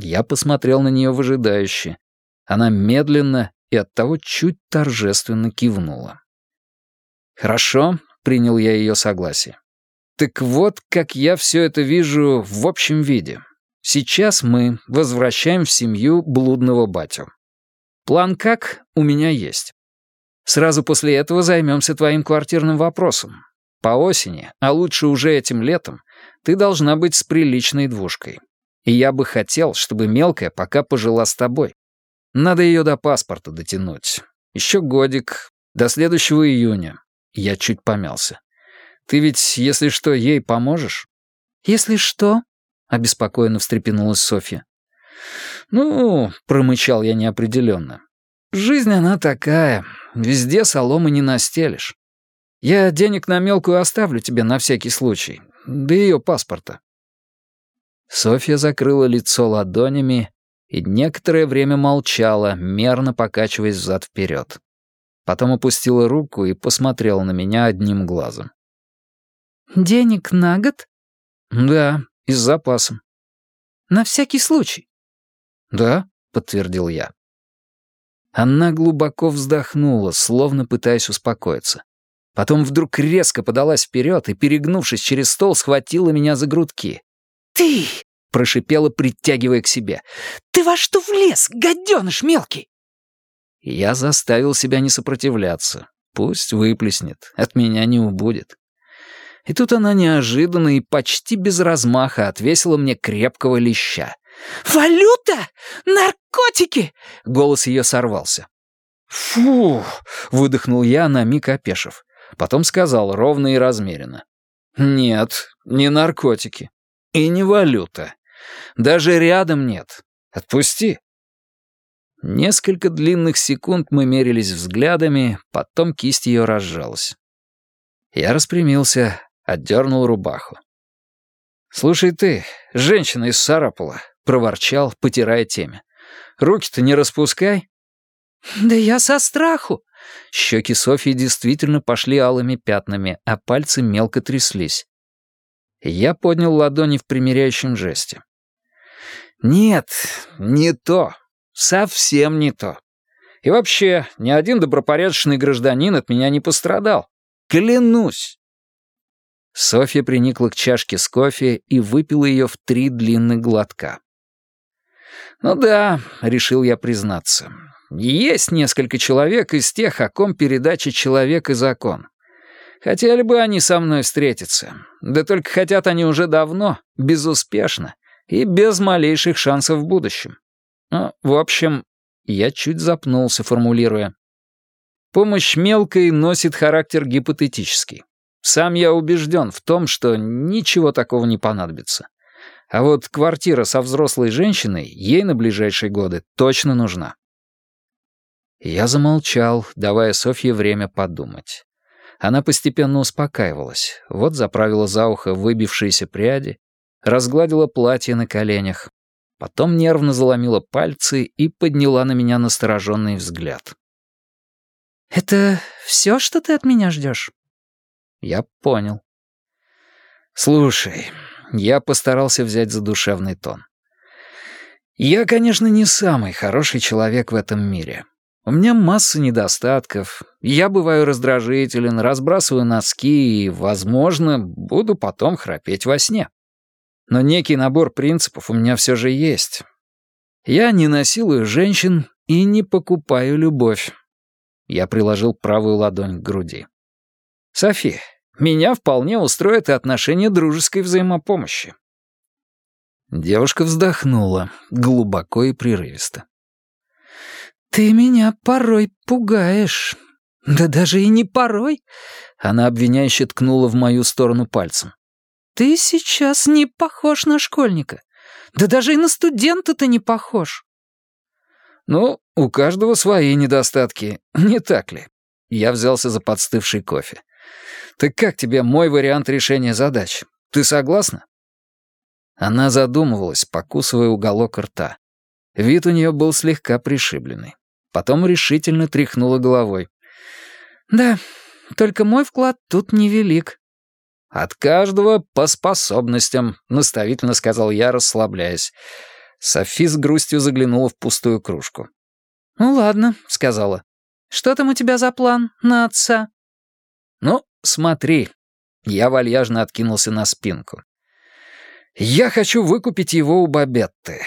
Я посмотрел на нее выжидающе. Она медленно и оттого чуть торжественно кивнула. «Хорошо», — принял я ее согласие. «Так вот, как я все это вижу в общем виде. Сейчас мы возвращаем в семью блудного батю. План как у меня есть. Сразу после этого займемся твоим квартирным вопросом. По осени, а лучше уже этим летом, ты должна быть с приличной двушкой. И я бы хотел, чтобы мелкая пока пожила с тобой. Надо ее до паспорта дотянуть. Еще годик, до следующего июня. Я чуть помялся. Ты ведь, если что, ей поможешь? Если что? Обеспокоенно встрепенулась Софья. Ну, промычал я неопределенно. Жизнь она такая, везде соломы не настелишь. Я денег на мелкую оставлю тебе на всякий случай, до ее паспорта». Софья закрыла лицо ладонями и некоторое время молчала, мерно покачиваясь взад-вперед. Потом опустила руку и посмотрела на меня одним глазом. «Денег на год?» «Да, и с запасом». «На всякий случай?» «Да», — подтвердил я. Она глубоко вздохнула, словно пытаясь успокоиться. Потом вдруг резко подалась вперед и, перегнувшись через стол, схватила меня за грудки. «Ты!» — прошипела, притягивая к себе. «Ты во что влез, гаденыш мелкий?» Я заставил себя не сопротивляться. Пусть выплеснет, от меня не убудет. И тут она неожиданно и почти без размаха отвесила мне крепкого леща. «Валюта? Наркотики?» Голос ее сорвался. «Фу!» — выдохнул я, на миг опешив. Потом сказал ровно и размеренно. «Нет, не наркотики. И не валюта. Даже рядом нет. Отпусти». Несколько длинных секунд мы мерились взглядами, потом кисть ее разжалась. Я распрямился, отдернул рубаху. «Слушай ты, женщина из Сарапула», — проворчал, потирая темя. «Руки-то не распускай». «Да я со страху», Щеки Софьи действительно пошли алыми пятнами, а пальцы мелко тряслись. Я поднял ладони в примиряющем жесте. «Нет, не то. Совсем не то. И вообще, ни один добропорядочный гражданин от меня не пострадал. Клянусь!» Софья приникла к чашке с кофе и выпила ее в три длинных глотка. «Ну да», — решил я признаться, есть несколько человек из тех, о ком передача «Человек и закон». Хотели бы они со мной встретиться. Да только хотят они уже давно, безуспешно и без малейших шансов в будущем. Ну, в общем, я чуть запнулся, формулируя. Помощь мелкой носит характер гипотетический. Сам я убежден в том, что ничего такого не понадобится. А вот квартира со взрослой женщиной ей на ближайшие годы точно нужна. Я замолчал, давая Софье время подумать. Она постепенно успокаивалась, вот заправила за ухо выбившиеся пряди, разгладила платье на коленях, потом нервно заломила пальцы и подняла на меня настороженный взгляд. «Это все, что ты от меня ждешь?» Я понял. «Слушай, я постарался взять задушевный тон. Я, конечно, не самый хороший человек в этом мире. У меня масса недостатков. Я бываю раздражителен, разбрасываю носки и, возможно, буду потом храпеть во сне. Но некий набор принципов у меня все же есть. Я не насилую женщин и не покупаю любовь. Я приложил правую ладонь к груди. «Софи, меня вполне устроит и отношение дружеской взаимопомощи». Девушка вздохнула, глубоко и прерывисто. «Ты меня порой пугаешь. Да даже и не порой». Она обвиняюще ткнула в мою сторону пальцем. «Ты сейчас не похож на школьника. Да даже и на студента ты не похож». «Ну, у каждого свои недостатки, не так ли?» Я взялся за подстывший кофе. «Так как тебе мой вариант решения задач? Ты согласна?» Она задумывалась, покусывая уголок рта. Вид у нее был слегка пришибленный. Потом решительно тряхнула головой. «Да, только мой вклад тут невелик». «От каждого по способностям», — наставительно сказал я, расслабляясь. Софи с грустью заглянула в пустую кружку. «Ну ладно», — сказала. «Что там у тебя за план на отца?» «Ну, смотри». Я вальяжно откинулся на спинку. «Я хочу выкупить его у Бабетты.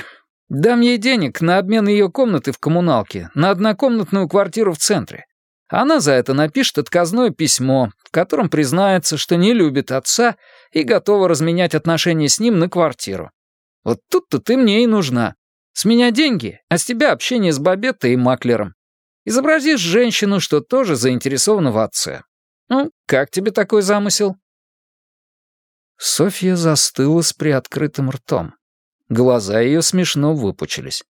Дам ей денег на обмен ее комнаты в коммуналке на однокомнатную квартиру в центре. Она за это напишет отказное письмо, в котором признается, что не любит отца и готова разменять отношения с ним на квартиру. Вот тут-то ты мне и нужна. С меня деньги, а с тебя общение с Бабеттой и Маклером. Изобразишь женщину, что тоже заинтересована в отце. Ну, как тебе такой замысел?» Софья застыла с приоткрытым ртом. Глаза ее смешно выпучились.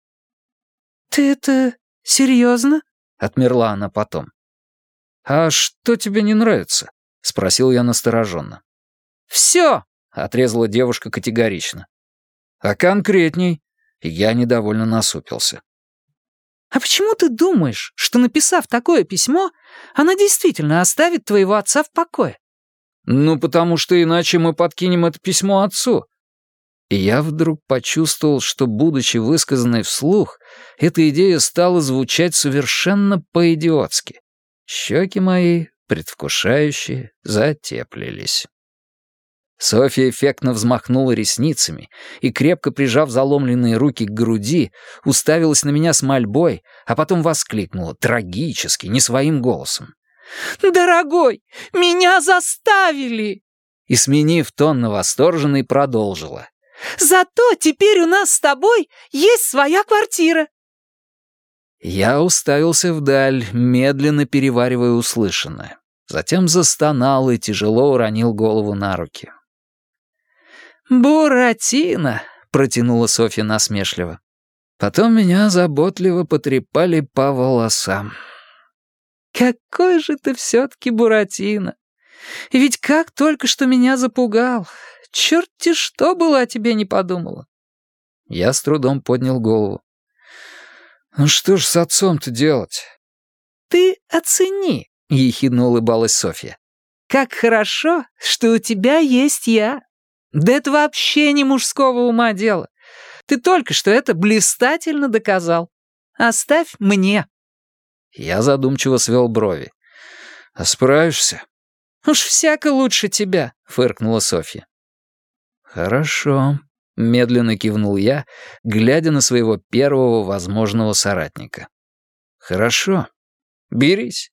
«Ты это серьезно?» — отмерла она потом. «А что тебе не нравится?» — спросил я настороженно. «Все!» — отрезала девушка категорично. «А конкретней?» Я недовольно насупился. «А почему ты думаешь, что, написав такое письмо, она действительно оставит твоего отца в покое?» «Ну, потому что иначе мы подкинем это письмо отцу». И я вдруг почувствовал, что, будучи высказанной вслух, эта идея стала звучать совершенно по-идиотски. Щеки мои, предвкушающие, затеплились. Софья эффектно взмахнула ресницами и, крепко прижав заломленные руки к груди, уставилась на меня с мольбой, а потом воскликнула, трагически, не своим голосом. «Дорогой, меня заставили!» И, сменив тон на восторженный, продолжила. «Зато теперь у нас с тобой есть своя квартира!» Я уставился вдаль, медленно переваривая услышанное. Затем застонал и тяжело уронил голову на руки. «Буратино!» — протянула Софья насмешливо. Потом меня заботливо потрепали по волосам. «Какой же ты все-таки Буратино! Ведь как только что меня запугал! Черт-те что было о тебе не подумала!» Я с трудом поднял голову. «Ну что ж с отцом-то делать?» «Ты оцени», — ехидно улыбалась Софья. «Как хорошо, что у тебя есть я!» Да это вообще не мужского ума дело. Ты только что это блистательно доказал. Оставь мне». Я задумчиво свел брови. «А справишься?» «Уж всяко лучше тебя», — фыркнула Софья. «Хорошо», — медленно кивнул я, глядя на своего первого возможного соратника. «Хорошо. Берись».